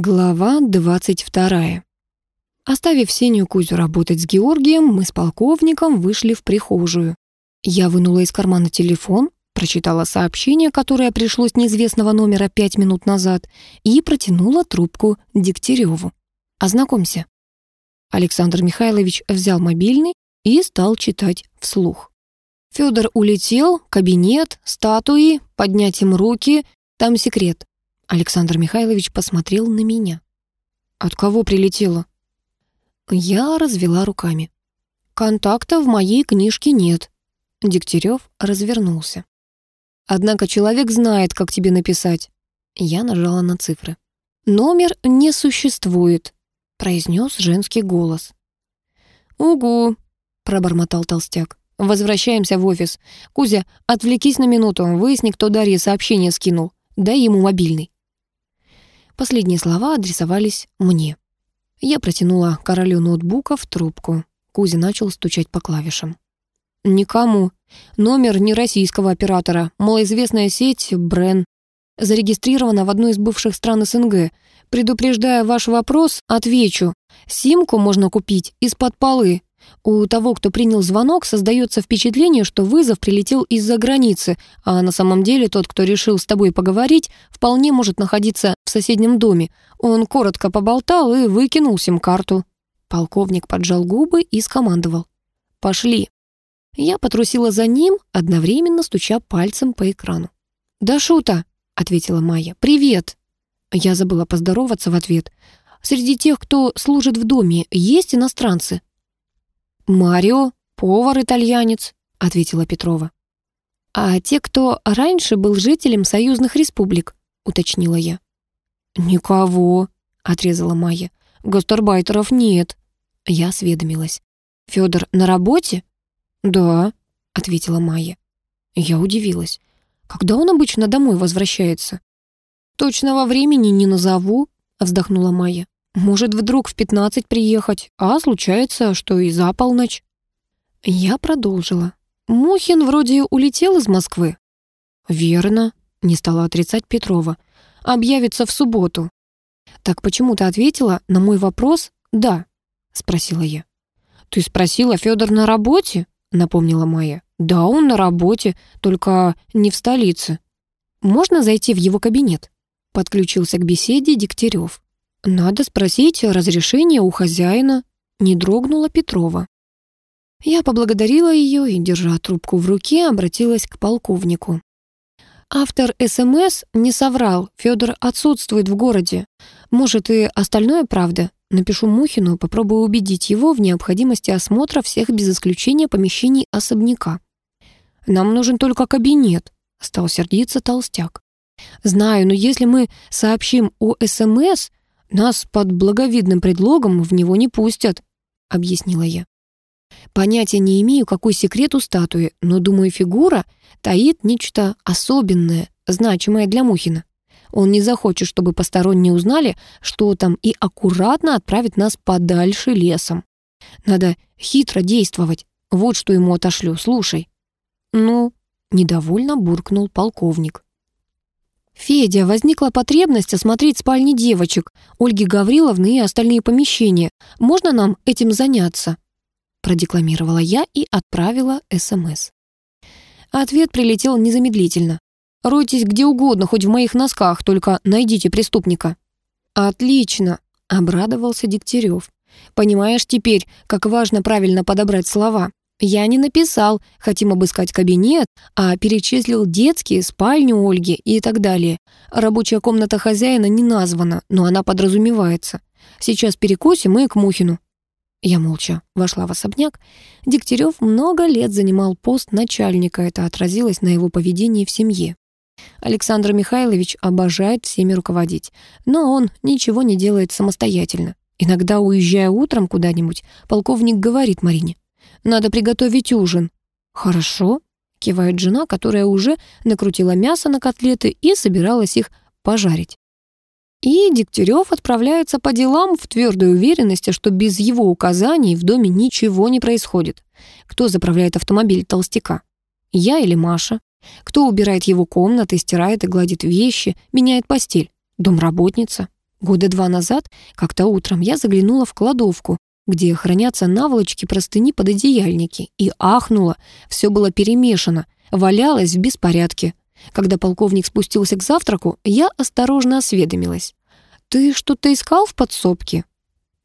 Глава 22. Оставив Сеню Кузю работать с Георгием, мы с полковником вышли в прихожую. Я вынула из кармана телефон, прочитала сообщение, которое пришло с неизвестного номера пять минут назад, и протянула трубку Дегтяреву. «Ознакомься». Александр Михайлович взял мобильный и стал читать вслух. Федор улетел, кабинет, статуи, поднять им руки, там секрет. Александр Михайлович посмотрел на меня. «От кого прилетело?» Я развела руками. «Контакта в моей книжке нет». Дегтярев развернулся. «Однако человек знает, как тебе написать». Я нажала на цифры. «Номер не существует», — произнес женский голос. «Угу», — пробормотал толстяк. «Возвращаемся в офис. Кузя, отвлекись на минуту, выясни, кто Дарье сообщение скинул. Дай ему мобильный». Последние слова адресовались мне. Я протянула королю ноутбука в трубку. Кузя начал стучать по клавишам. «Никому. Номер не российского оператора. Малоизвестная сеть Брен. Зарегистрирована в одной из бывших стран СНГ. Предупреждая ваш вопрос, отвечу. Симку можно купить из-под полы. У того, кто принял звонок, создается впечатление, что вызов прилетел из-за границы, а на самом деле тот, кто решил с тобой поговорить, вполне может находиться в соседнем доме. Он коротко поболтал и выкинул сим-карту. Полковник поджал губы и скомандовал. «Пошли». Я потрусила за ним, одновременно стуча пальцем по экрану. «Да шута», — ответила Майя. «Привет». Я забыла поздороваться в ответ. «Среди тех, кто служит в доме, есть иностранцы?» «Марио, повар-итальянец», — ответила Петрова. «А те, кто раньше был жителем союзных республик», — уточнила я. «Никого», — отрезала Майя. «Гастарбайтеров нет». Я осведомилась. «Фёдор на работе?» «Да», — ответила Майя. Я удивилась. «Когда он обычно домой возвращается?» «Точного времени не назову», — вздохнула Майя. Может, вдруг в пятнадцать приехать, а случается, что и за полночь. Я продолжила. Мухин вроде улетел из Москвы. Верно, не стала отрицать Петрова. Объявится в субботу. Так почему ты ответила на мой вопрос «да», спросила я. Ты спросила, Федор на работе? напомнила Майя. Да, он на работе, только не в столице. Можно зайти в его кабинет? Подключился к беседе Дегтярев. «Надо спросить разрешение у хозяина», — не дрогнула Петрова. Я поблагодарила ее и, держа трубку в руке, обратилась к полковнику. Автор СМС не соврал, Федор отсутствует в городе. Может, и остальное правда. Напишу Мухину, попробую убедить его в необходимости осмотра всех без исключения помещений особняка. «Нам нужен только кабинет», — стал сердиться толстяк. «Знаю, но если мы сообщим о СМС, «Нас под благовидным предлогом в него не пустят», — объяснила я. Понятия не имею, какой секрет у статуи, но, думаю, фигура таит нечто особенное, значимое для Мухина. Он не захочет, чтобы посторонние узнали, что там, и аккуратно отправит нас подальше лесом. Надо хитро действовать. Вот что ему отошлю, слушай. Ну, недовольно буркнул полковник. «Федя, возникла потребность осмотреть спальни девочек, Ольги Гавриловны и остальные помещения. Можно нам этим заняться?» Продекламировала я и отправила СМС. Ответ прилетел незамедлительно. «Ройтесь где угодно, хоть в моих носках, только найдите преступника». «Отлично», — обрадовался Дегтярев. «Понимаешь теперь, как важно правильно подобрать слова. Я не написал «хотим обыскать кабинет», а перечислил детские, спальню Ольги и так далее. Рабочая комната хозяина не названа, но она подразумевается. Сейчас перекусим и к Мухину. Я молча вошла в особняк. Дегтярев много лет занимал пост начальника, это отразилось на его поведении в семье. Александр Михайлович обожает всеми руководить, но он ничего не делает самостоятельно. Иногда, уезжая утром куда-нибудь, полковник говорит Марине, надо приготовить ужин». «Хорошо», — кивает жена, которая уже накрутила мясо на котлеты и собиралась их пожарить. И Дегтярев отправляется по делам в твердой уверенности, что без его указаний в доме ничего не происходит. Кто заправляет автомобиль толстяка? Я или Маша? Кто убирает его комнаты, стирает и гладит вещи, меняет постель? Домработница? Года два назад, как-то утром, я заглянула в кладовку, где хранятся наволочки, простыни, пододеяльники, и ахнула. Все было перемешано, валялось в беспорядке. Когда полковник спустился к завтраку, я осторожно осведомилась. «Ты что-то искал в подсобке?»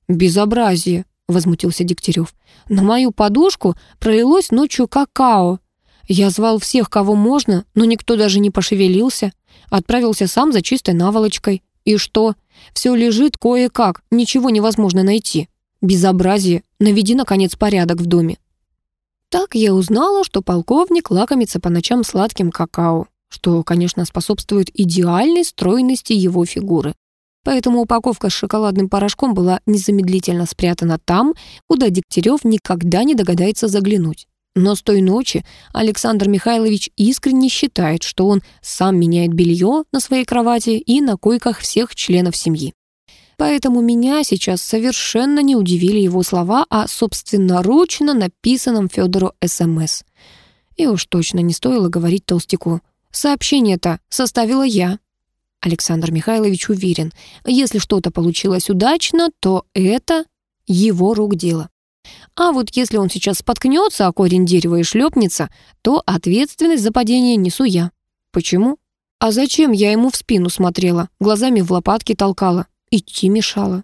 «Безобразие», — возмутился Дегтярев. «На мою подушку пролилось ночью какао. Я звал всех, кого можно, но никто даже не пошевелился. Отправился сам за чистой наволочкой. И что? Все лежит кое-как, ничего невозможно найти. Безобразие. Наведи, наконец, порядок в доме. Так я узнала, что полковник лакомится по ночам сладким какао, что, конечно, способствует идеальной стройности его фигуры. Поэтому упаковка с шоколадным порошком была незамедлительно спрятана там, куда Дегтярев никогда не догадается заглянуть. Но с той ночи Александр Михайлович искренне считает, что он сам меняет белье на своей кровати и на койках всех членов семьи. Поэтому меня сейчас совершенно не удивили его слова о собственноручно написанном Федору СМС. И уж точно не стоило говорить толстяку. Сообщение-то составила я. Александр Михайлович уверен, если что-то получилось удачно, то это его рук дело. А вот если он сейчас споткнется о корень дерева и шлепнется, то ответственность за падение несу я. Почему? А зачем я ему в спину смотрела, глазами в лопатки толкала, идти мешала?